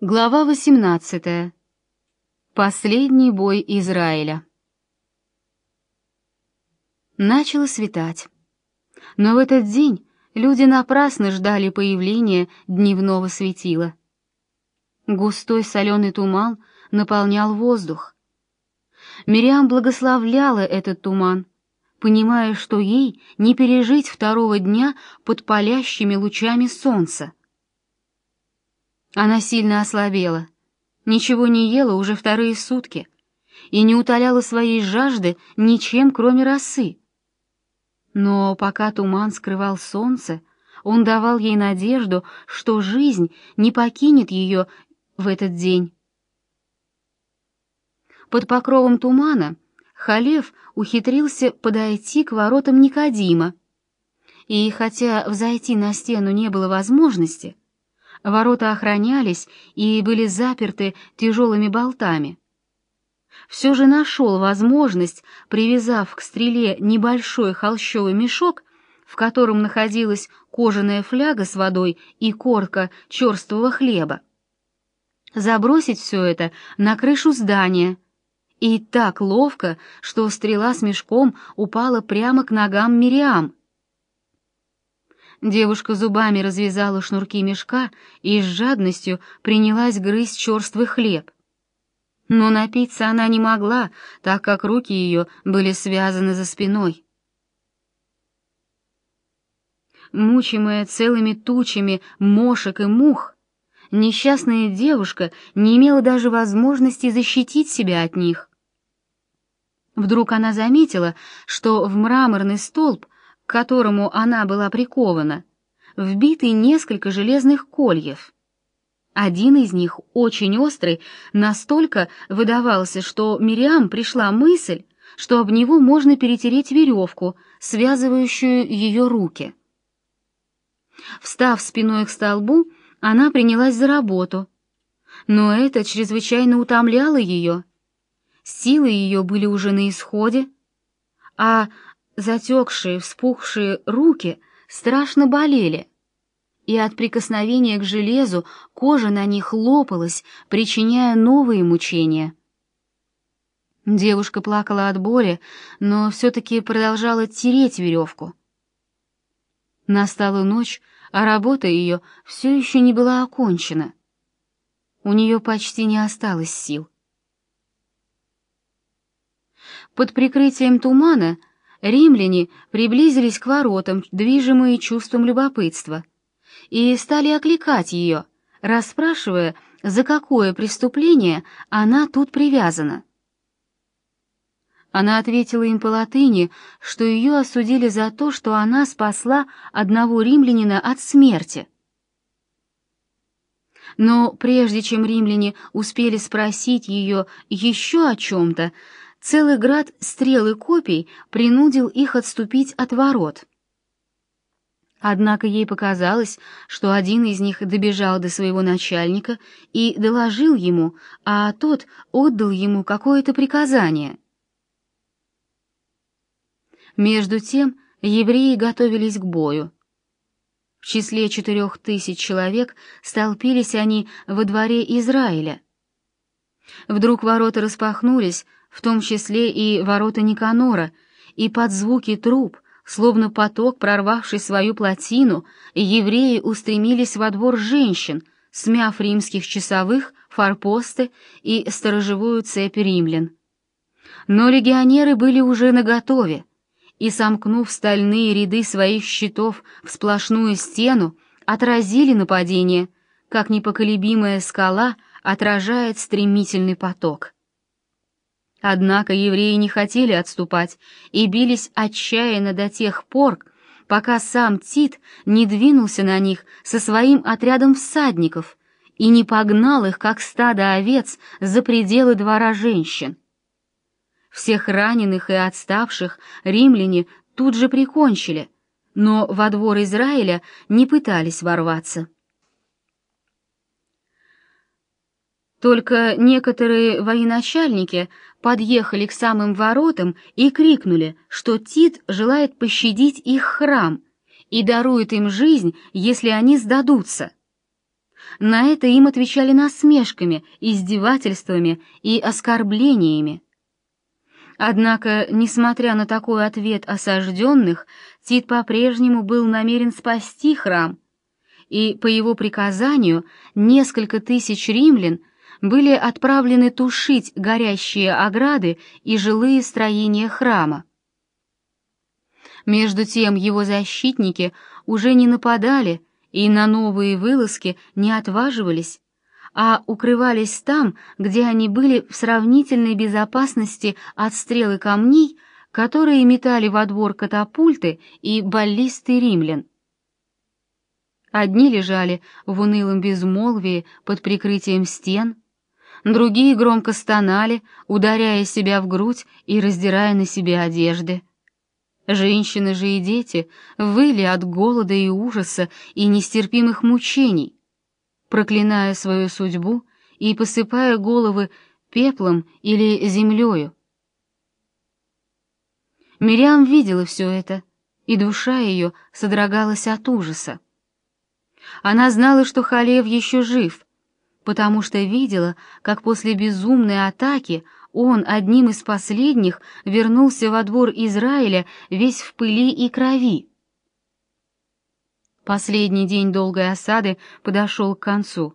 Глава 18. Последний бой Израиля. Начало светать. Но в этот день люди напрасно ждали появления дневного светила. Густой соленый туман наполнял воздух. Мириам благословляла этот туман, понимая, что ей не пережить второго дня под палящими лучами солнца. Она сильно ослабела, ничего не ела уже вторые сутки и не утоляла своей жажды ничем, кроме росы. Но пока туман скрывал солнце, он давал ей надежду, что жизнь не покинет ее в этот день. Под покровом тумана Халев ухитрился подойти к воротам Никодима, и хотя взойти на стену не было возможности, Ворота охранялись и были заперты тяжелыми болтами. Все же нашел возможность, привязав к стреле небольшой холщовый мешок, в котором находилась кожаная фляга с водой и корка черствого хлеба. Забросить все это на крышу здания. И так ловко, что стрела с мешком упала прямо к ногам Мириам — Девушка зубами развязала шнурки мешка и с жадностью принялась грызть черствый хлеб. Но напиться она не могла, так как руки ее были связаны за спиной. Мучимая целыми тучами мошек и мух, несчастная девушка не имела даже возможности защитить себя от них. Вдруг она заметила, что в мраморный столб к которому она была прикована, вбиты несколько железных кольев. Один из них, очень острый, настолько выдавался, что Мириам пришла мысль, что об него можно перетереть веревку, связывающую ее руки. Встав спиной к столбу, она принялась за работу, но это чрезвычайно утомляло ее. Силы ее были уже на исходе, а Затекшие, вспухшие руки страшно болели, и от прикосновения к железу кожа на них лопалась, причиняя новые мучения. Девушка плакала от боли, но все-таки продолжала тереть веревку. Настала ночь, а работа ее все еще не была окончена. У нее почти не осталось сил. Под прикрытием тумана римляне приблизились к воротам, движимые чувством любопытства, и стали окликать ее, расспрашивая, за какое преступление она тут привязана. Она ответила им по латыни, что ее осудили за то, что она спасла одного римлянина от смерти. Но прежде чем римляне успели спросить ее еще о чем-то, целый град стрел и копий принудил их отступить от ворот. Однако ей показалось, что один из них добежал до своего начальника и доложил ему, а тот отдал ему какое-то приказание. Между тем евреи готовились к бою. В числе четырех тысяч человек столпились они во дворе Израиля. Вдруг ворота распахнулись, в том числе и ворота Никанора, и под звуки труб, словно поток, прорвавший свою плотину, евреи устремились во двор женщин, смяв римских часовых, форпосты и сторожевую цепь римлян. Но легионеры были уже наготове, и, сомкнув стальные ряды своих щитов в сплошную стену, отразили нападение, как непоколебимая скала отражает стремительный поток. Однако евреи не хотели отступать и бились отчаянно до тех пор, пока сам Тит не двинулся на них со своим отрядом всадников и не погнал их, как стадо овец, за пределы двора женщин. Всех раненых и отставших римляне тут же прикончили, но во двор Израиля не пытались ворваться. Только некоторые военачальники подъехали к самым воротам и крикнули, что Тит желает пощадить их храм и дарует им жизнь, если они сдадутся. на это им отвечали насмешками, издевательствами и оскорблениями. Однако, несмотря на такой ответ осажденных, Тит по-прежнему был намерен спасти храм, и по его приказанию несколько тысяч римлян были отправлены тушить горящие ограды и жилые строения храма. Между тем его защитники уже не нападали и на новые вылазки не отваживались, а укрывались там, где они были в сравнительной безопасности от стрелы камней, которые метали во двор катапульты и баллисты римлян. Одни лежали в унылом безмолвии под прикрытием стен, другие громко стонали, ударяя себя в грудь и раздирая на себе одежды. Женщины же и дети выли от голода и ужаса и нестерпимых мучений, проклиная свою судьбу и посыпая головы пеплом или землею. Мириам видела все это, и душа ее содрогалась от ужаса. Она знала, что Халев еще жив, потому что видела, как после безумной атаки он одним из последних вернулся во двор Израиля весь в пыли и крови. Последний день долгой осады подошел к концу.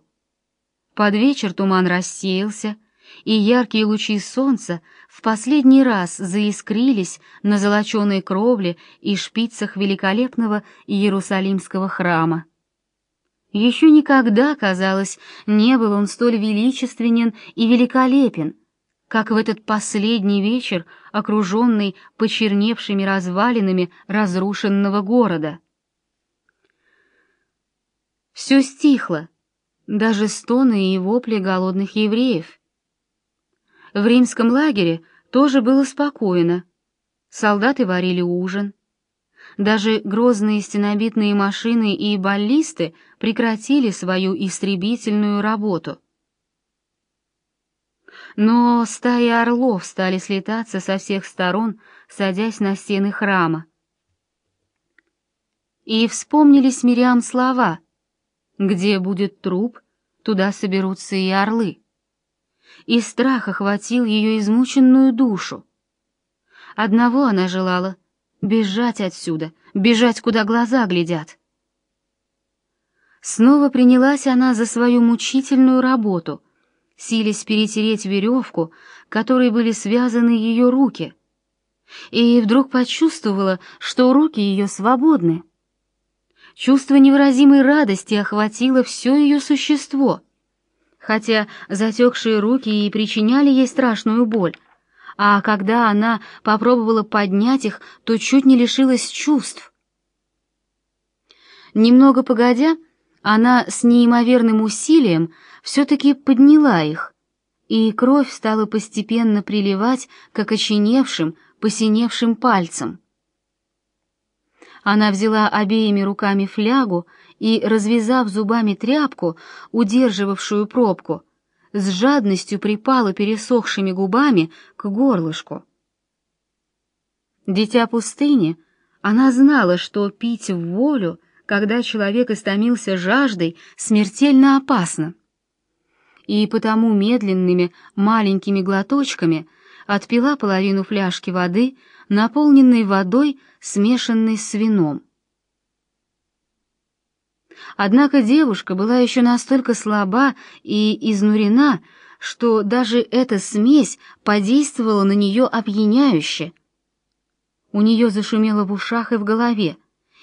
Под вечер туман рассеялся, и яркие лучи солнца в последний раз заискрились на золоченой кровле и шпицах великолепного Иерусалимского храма. Еще никогда, казалось, не был он столь величественен и великолепен, как в этот последний вечер, окруженный почерневшими развалинами разрушенного города. Все стихло, даже стоны и вопли голодных евреев. В римском лагере тоже было спокойно. Солдаты варили ужин. Даже грозные стенобитные машины и баллисты прекратили свою истребительную работу. Но стаи орлов стали слетаться со всех сторон, садясь на стены храма. И вспомнились Мириам слова «Где будет труп, туда соберутся и орлы». И страх охватил ее измученную душу. Одного она желала — бежать отсюда, бежать, куда глаза глядят. Снова принялась она за свою мучительную работу — силясь перетереть веревку, которой были связаны ее руки, и вдруг почувствовала, что руки ее свободны. Чувство невыразимой радости охватило все ее существо, хотя затекшие руки и причиняли ей страшную боль, а когда она попробовала поднять их, то чуть не лишилась чувств. Немного погодя, она с неимоверным усилием все-таки подняла их, и кровь стала постепенно приливать к окоченевшим, посиневшим пальцам. Она взяла обеими руками флягу и, развязав зубами тряпку, удерживавшую пробку, с жадностью припала пересохшими губами к горлышку. Дитя пустыни, она знала, что пить в волю, когда человек истомился жаждой, смертельно опасно и потому медленными маленькими глоточками отпила половину фляжки воды, наполненной водой, смешанной с вином. Однако девушка была еще настолько слаба и изнурена, что даже эта смесь подействовала на нее опьяняюще. У нее зашумело в ушах и в голове,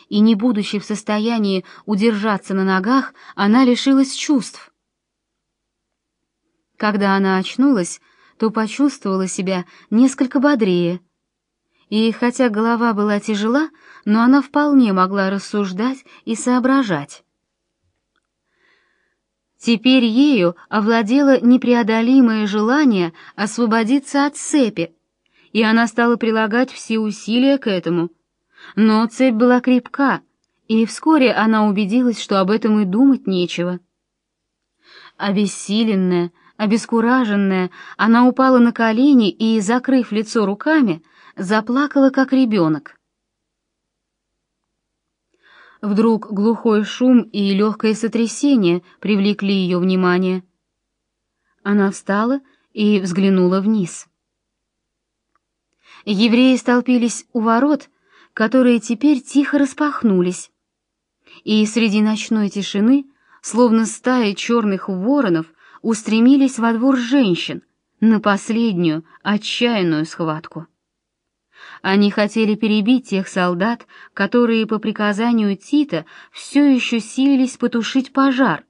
и, не будучи в состоянии удержаться на ногах, она лишилась чувств. Когда она очнулась, то почувствовала себя несколько бодрее. И хотя голова была тяжела, но она вполне могла рассуждать и соображать. Теперь ею овладело непреодолимое желание освободиться от цепи, и она стала прилагать все усилия к этому. Но цепь была крепка, и вскоре она убедилась, что об этом и думать нечего. Обессиленная, Обескураженная, она упала на колени и, закрыв лицо руками, заплакала, как ребенок. Вдруг глухой шум и легкое сотрясение привлекли ее внимание. Она встала и взглянула вниз. Евреи столпились у ворот, которые теперь тихо распахнулись, и среди ночной тишины, словно стая черных воронов, устремились во двор женщин на последнюю отчаянную схватку. Они хотели перебить тех солдат, которые по приказанию Тита все еще силились потушить пожар,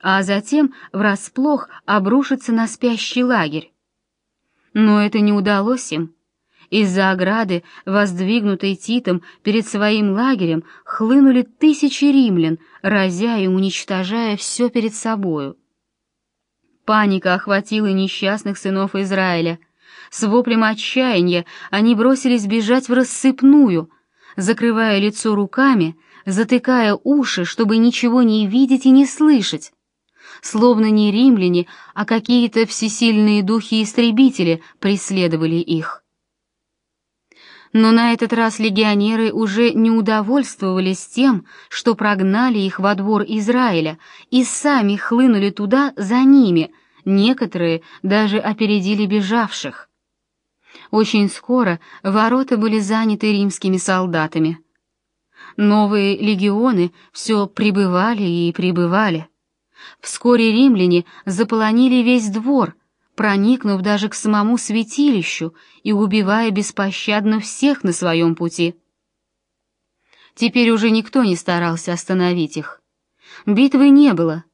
а затем врасплох обрушиться на спящий лагерь. Но это не удалось им. Из-за ограды, воздвигнутой Титом перед своим лагерем, хлынули тысячи римлян, разя и уничтожая все перед собою. Паника охватила несчастных сынов Израиля — с воплем отчаяния они бросились бежать в рассыпную, закрывая лицо руками, затыкая уши, чтобы ничего не видеть и не слышать. Словно не римляне, а какие-то всесильные духи-истребители преследовали их. Но на этот раз легионеры уже не удовольствовались тем, что прогнали их во двор Израиля и сами хлынули туда за ними, некоторые даже опередили бежавших. Очень скоро ворота были заняты римскими солдатами. Новые легионы все прибывали и прибывали. Вскоре римляне заполонили весь двор, проникнув даже к самому святилищу и убивая беспощадно всех на своем пути. Теперь уже никто не старался остановить их. Битвы не было.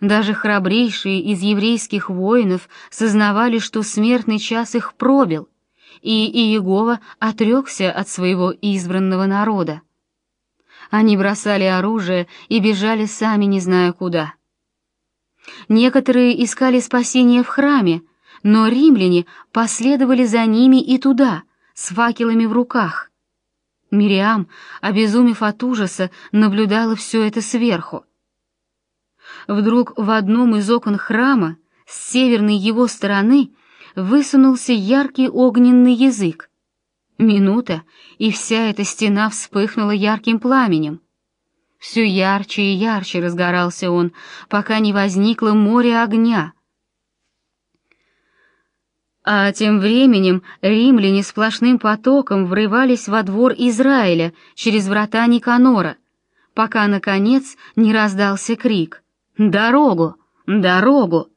Даже храбрейшие из еврейских воинов сознавали, что смертный час их пробил — и Иегова отрекся от своего избранного народа. Они бросали оружие и бежали сами не зная куда. Некоторые искали спасения в храме, но римляне последовали за ними и туда, с факелами в руках. Мириам, обезумев от ужаса, наблюдала все это сверху. Вдруг в одном из окон храма, с северной его стороны, высунулся яркий огненный язык. Минута, и вся эта стена вспыхнула ярким пламенем. Все ярче и ярче разгорался он, пока не возникло море огня. А тем временем римляне сплошным потоком врывались во двор Израиля через врата Никанора, пока, наконец, не раздался крик «Дорогу! Дорогу!»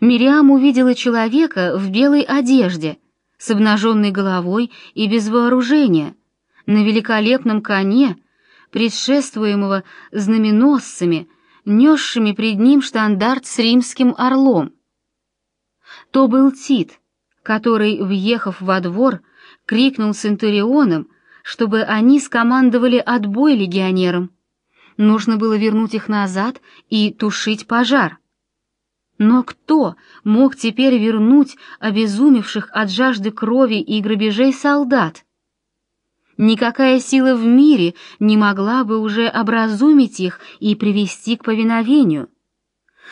Мириам увидела человека в белой одежде, с обнаженной головой и без вооружения, на великолепном коне, предшествуемого знаменосцами, несшими пред ним штандарт с римским орлом. То был Тит, который, въехав во двор, крикнул центурионам, чтобы они скомандовали отбой легионерам. Нужно было вернуть их назад и тушить пожар. Но кто мог теперь вернуть обезумевших от жажды крови и грабежей солдат? Никакая сила в мире не могла бы уже образумить их и привести к повиновению.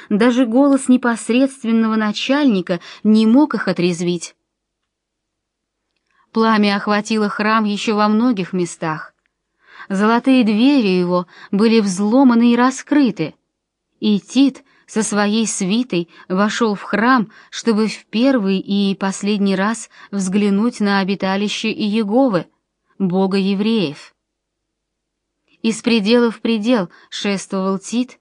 Даже голос непосредственного начальника не мог их отрезвить. Пламя охватило храм еще во многих местах. Золотые двери его были взломаны и раскрыты, и Тит со своей свитой вошел в храм, чтобы в первый и последний раз взглянуть на обиталище Иеговы, бога евреев. Из предела в предел шествовал Тит,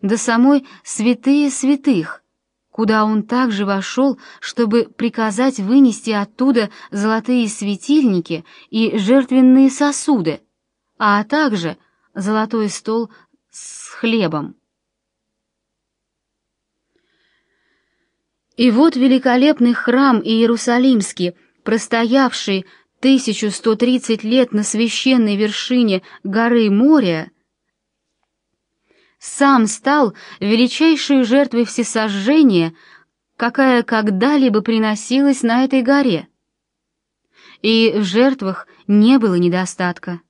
до самой святые святых, куда он также вошел, чтобы приказать вынести оттуда золотые светильники и жертвенные сосуды, а также золотой стол с хлебом. И вот великолепный храм Иерусалимский, простоявший 1130 лет на священной вершине горы Мория, сам стал величайшей жертвой всесожжения, какая когда-либо приносилась на этой горе. И в жертвах не было недостатка.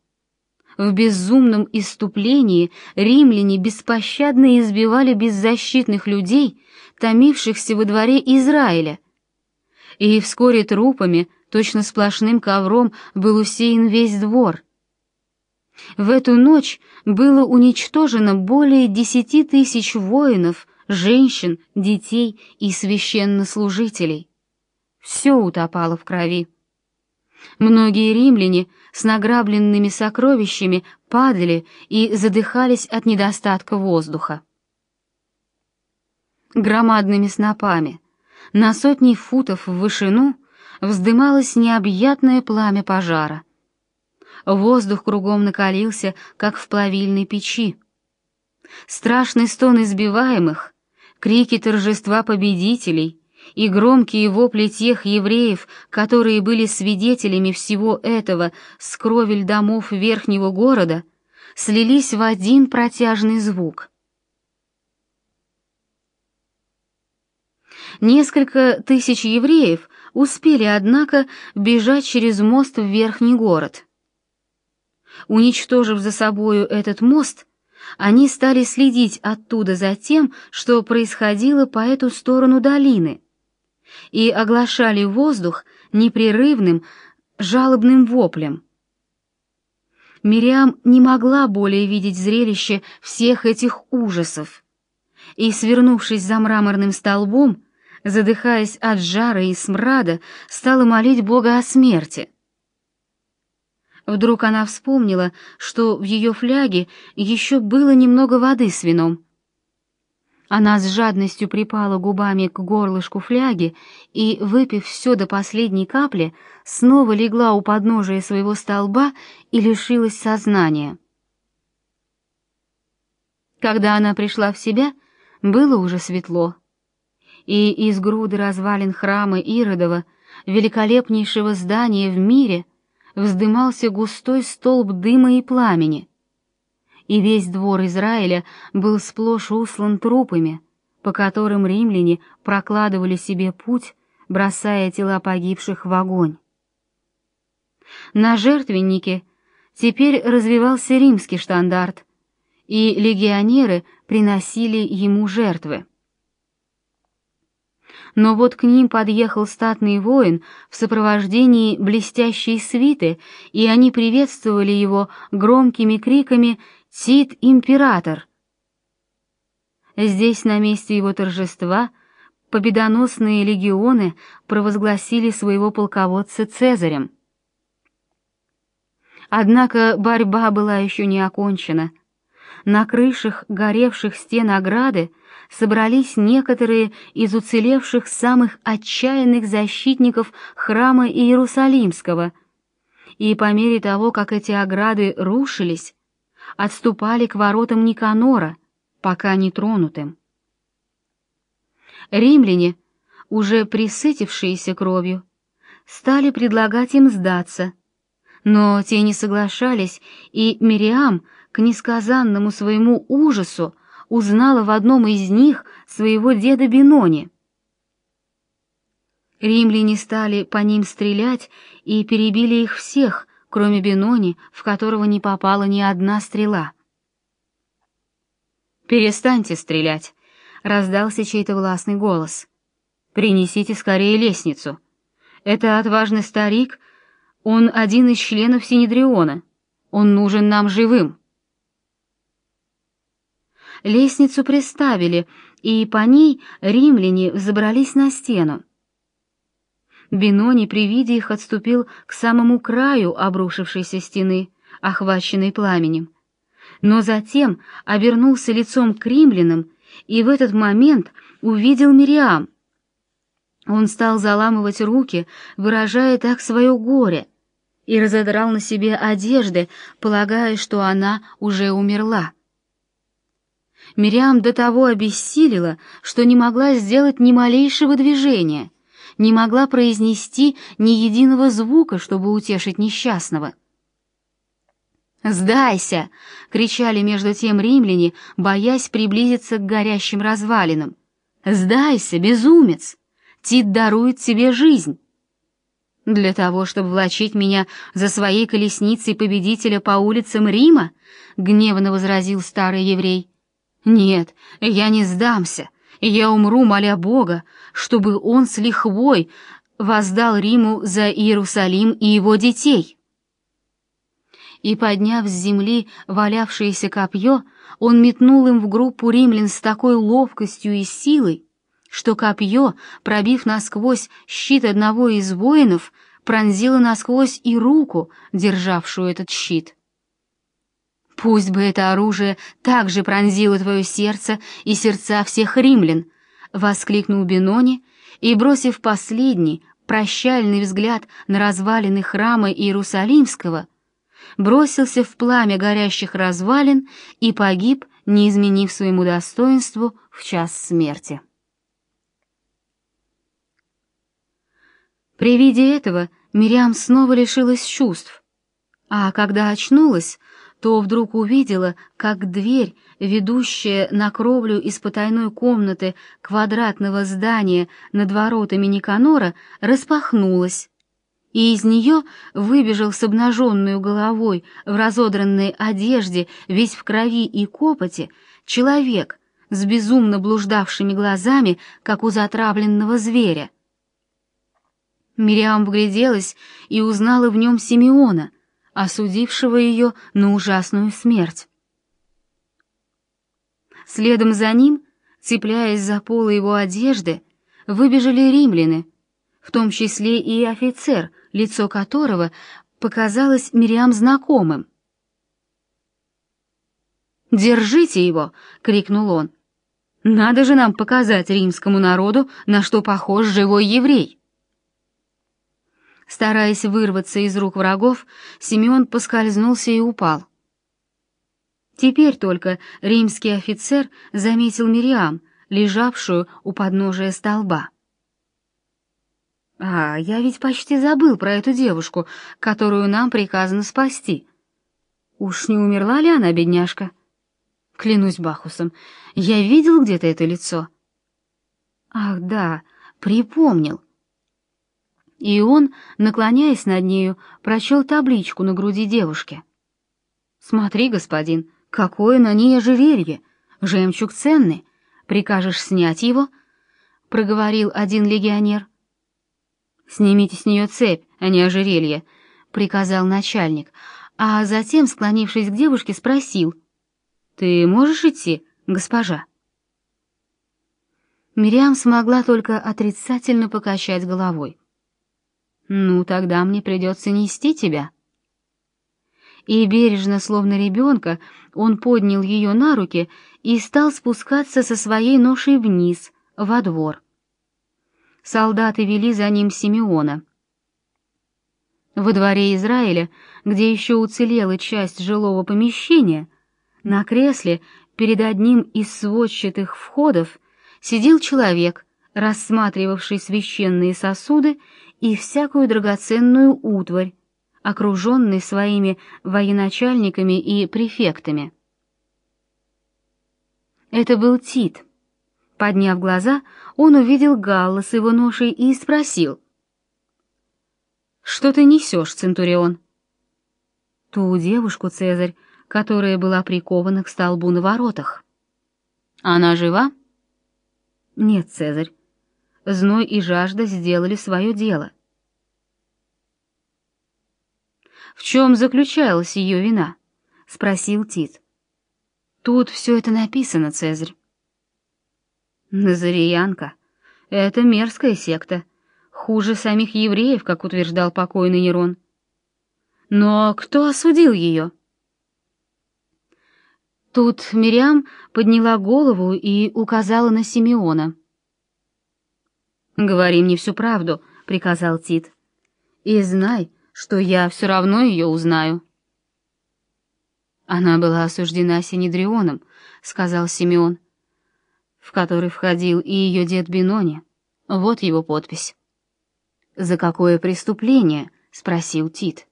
В безумном иступлении римляне беспощадно избивали беззащитных людей, томившихся во дворе Израиля. И вскоре трупами, точно сплошным ковром, был усеян весь двор. В эту ночь было уничтожено более десяти тысяч воинов, женщин, детей и священнослужителей. Все утопало в крови. Многие римляне с награбленными сокровищами падали и задыхались от недостатка воздуха. Громадными снопами, на сотни футов в вышину, вздымалось необъятное пламя пожара. Воздух кругом накалился, как в плавильной печи. Страшный стон избиваемых, крики торжества победителей и громкие вопли тех евреев, которые были свидетелями всего этого с кровель домов верхнего города, слились в один протяжный звук. Несколько тысяч евреев успели, однако, бежать через мост в верхний город. Уничтожив за собою этот мост, они стали следить оттуда за тем, что происходило по эту сторону долины, и оглашали воздух непрерывным, жалобным воплем. Мириам не могла более видеть зрелище всех этих ужасов, и, свернувшись за мраморным столбом, задыхаясь от жара и смрада, стала молить Бога о смерти — Вдруг она вспомнила, что в ее фляге еще было немного воды с вином. Она с жадностью припала губами к горлышку фляги и, выпив все до последней капли, снова легла у подножия своего столба и лишилась сознания. Когда она пришла в себя, было уже светло, и из груды развалин храма Иродова, великолепнейшего здания в мире — вздымался густой столб дыма и пламени, и весь двор Израиля был сплошь услан трупами, по которым римляне прокладывали себе путь, бросая тела погибших в огонь. На жертвеннике теперь развивался римский штандарт, и легионеры приносили ему жертвы но вот к ним подъехал статный воин в сопровождении блестящей свиты, и они приветствовали его громкими криками «Тит император!». Здесь, на месте его торжества, победоносные легионы провозгласили своего полководца Цезарем. Однако борьба была еще не окончена. На крышах горевших стен ограды собрались некоторые из уцелевших самых отчаянных защитников храма Иерусалимского, и по мере того, как эти ограды рушились, отступали к воротам Никанора, пока не тронутым. Римляне, уже присытившиеся кровью, стали предлагать им сдаться, но те не соглашались, и Мириам, к несказанному своему ужасу, узнала в одном из них своего деда Бинони. Римляне стали по ним стрелять и перебили их всех, кроме Бинони, в которого не попала ни одна стрела. «Перестаньте стрелять!» — раздался чей-то властный голос. «Принесите скорее лестницу. Это отважный старик, он один из членов Синедриона. Он нужен нам живым». Лестницу приставили, и по ней римляне взобрались на стену. Бинони при виде их отступил к самому краю обрушившейся стены, охваченной пламенем. Но затем обернулся лицом к римлянам и в этот момент увидел Мириам. Он стал заламывать руки, выражая так свое горе, и разодрал на себе одежды, полагая, что она уже умерла. Мириам до того обессилила, что не могла сделать ни малейшего движения, не могла произнести ни единого звука, чтобы утешить несчастного. «Сдайся!» — кричали между тем римляне, боясь приблизиться к горящим развалинам. «Сдайся, безумец! Тит дарует тебе жизнь!» «Для того, чтобы влачить меня за своей колесницей победителя по улицам Рима?» — гневно возразил старый еврей. Нет, я не сдамся. Я умру, моля Бога, чтобы он с лихвой воздал Риму за Иерусалим и его детей. и, подняв с земли валявшееся копье, он метнул им в группу римлян с такой ловкостью и силой, что копье, пробив насквозь щит одного из воинов, пронзило насквозь и руку, державшую этот щит. Пусть бы это оружие также пронзило твое сердце и сердца всех римлян, воскликнул Бенони и, бросив последний, прощальный взгляд на развалины храма Иерусалимского, бросился в пламя горящих развалин и погиб, не изменив своему достоинству в час смерти. При виде этого Мириам снова лишилась чувств, а когда очнулась, то вдруг увидела, как дверь, ведущая на кровлю из потайной комнаты квадратного здания над воротами Никанора, распахнулась, и из нее выбежал с обнаженной головой в разодранной одежде, весь в крови и копоти, человек с безумно блуждавшими глазами, как у затравленного зверя. Мириам вгляделась и узнала в нем Симеона, осудившего ее на ужасную смерть. Следом за ним, цепляясь за полы его одежды, выбежали римляны, в том числе и офицер, лицо которого показалось Мириам знакомым. «Держите его!» — крикнул он. «Надо же нам показать римскому народу, на что похож живой еврей!» Стараясь вырваться из рук врагов, Симеон поскользнулся и упал. Теперь только римский офицер заметил Мириам, лежавшую у подножия столба. «А, я ведь почти забыл про эту девушку, которую нам приказано спасти. Уж не умерла ли она, бедняжка? Клянусь Бахусом, я видел где-то это лицо». «Ах, да, припомнил и он, наклоняясь над нею, прочел табличку на груди девушки. «Смотри, господин, какое на ней ожерелье! Жемчуг ценный. Прикажешь снять его?» — проговорил один легионер. «Снимите с нее цепь, а не ожерелье», — приказал начальник, а затем, склонившись к девушке, спросил. «Ты можешь идти, госпожа?» Мириам смогла только отрицательно покачать головой. «Ну, тогда мне придется нести тебя». И бережно, словно ребенка, он поднял ее на руки и стал спускаться со своей ношей вниз, во двор. Солдаты вели за ним Симеона. Во дворе Израиля, где еще уцелела часть жилого помещения, на кресле перед одним из сводчатых входов сидел человек, рассматривавший священные сосуды и всякую драгоценную утварь, окруженный своими военачальниками и префектами. Это был Тит. Подняв глаза, он увидел Галла с его ношей и спросил. «Что ты несешь, Центурион?» «Ту девушку, Цезарь, которая была прикована к столбу на воротах». «Она жива?» «Нет, Цезарь, зной и жажда сделали свое дело. «В чем заключалась ее вина?» — спросил Тит. «Тут все это написано, Цезарь». «Назариянка — это мерзкая секта, хуже самих евреев, как утверждал покойный Нерон. Но кто осудил ее?» Тут Мириам подняла голову и указала на Симеона. «Говори мне всю правду», — приказал Тит. «И знай, что я все равно ее узнаю». «Она была осуждена Синедрионом», — сказал Симеон, в который входил и ее дед Бинони. Вот его подпись. «За какое преступление?» — спросил Тит.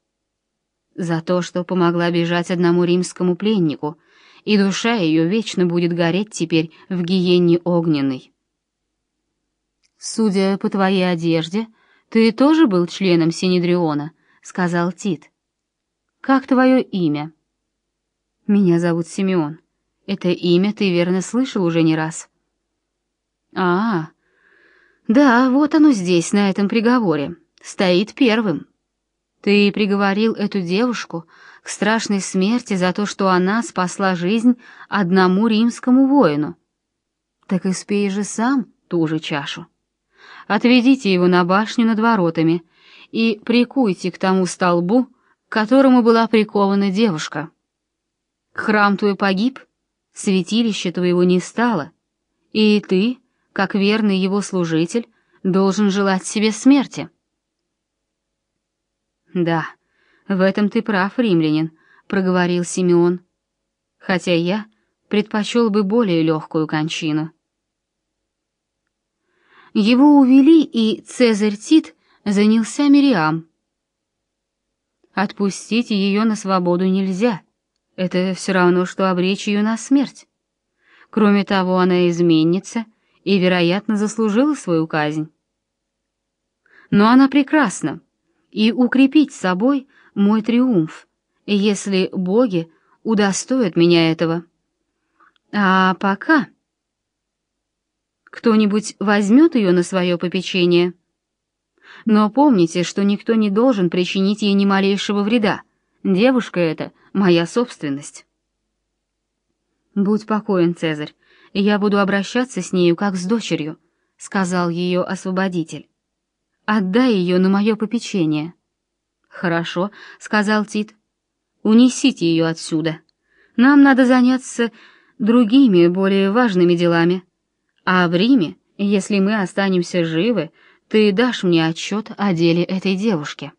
«За то, что помогла бежать одному римскому пленнику, и душа ее вечно будет гореть теперь в гиене огненной». «Судя по твоей одежде, ты тоже был членом Синедриона», — сказал Тит. «Как твое имя?» «Меня зовут Симеон. Это имя ты верно слышал уже не раз». «А, да, вот оно здесь, на этом приговоре. Стоит первым. Ты приговорил эту девушку к страшной смерти за то, что она спасла жизнь одному римскому воину. Так испей же сам ту же чашу. Отведите его на башню над воротами и прикуйте к тому столбу, к которому была прикована девушка. Храм твой погиб, святилище твоего не стало, и ты, как верный его служитель, должен желать себе смерти. Да, в этом ты прав, римлянин, проговорил Симеон. Хотя я предпочел бы более легкую кончину. Его увели, и Цезарь Тит занялся Мириам. Отпустить ее на свободу нельзя. Это все равно, что обречь ее на смерть. Кроме того, она изменница и, вероятно, заслужила свою казнь. Но она прекрасна, и укрепить собой мой триумф, если боги удостоят меня этого. А пока кто-нибудь возьмет ее на свое попечение. Но помните, что никто не должен причинить ей ни малейшего вреда. Девушка эта — моя собственность. «Будь покоен, Цезарь, я буду обращаться с нею как с дочерью», — сказал ее освободитель. Отдай ее на мое попечение». «Хорошо», — сказал Тит. «Унесите ее отсюда. Нам надо заняться другими, более важными делами. А в Риме, если мы останемся живы, ты дашь мне отчет о деле этой девушки».